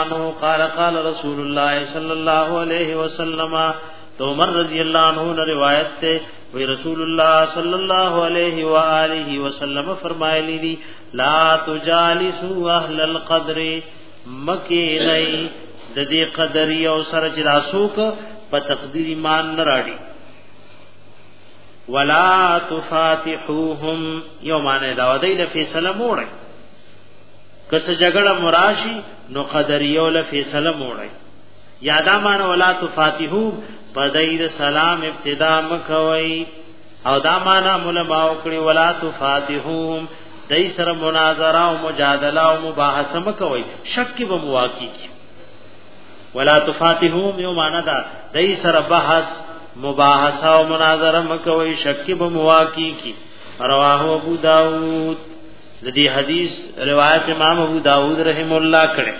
انو قال قال رسول الله صلی الله علیه وسلم تو عمر رضی اللہ عنہ نے روایت تے وی رسول اللہ صلی اللہ علیہ وآلہ وسلم فرمائے لی دی لا تجالسو اہل القدر مکی نئی ددی قدری او سر جلاسوک پا تقدیر ایمان نراڑی ولا تفاتحوهم یو معنی داو دی لفی سلم اوڑی کس جګړه مراشی نو قدریو له فیصله موړی یادا مان ولا تفاتحو بداید سلام ابتدا مکوي او دا معنا علماء کړي ولا تفاتحو دای سره مناظره او مجادله او مباحثه مکوي شک به مواقع کی ولا تفاتحو یو معنا دا دای سره بحث مباحثه او مناظره مکوي شک به مواقع کی رواه ابو داود د دې حدیث روایت امام ابو داود رحم الله کړه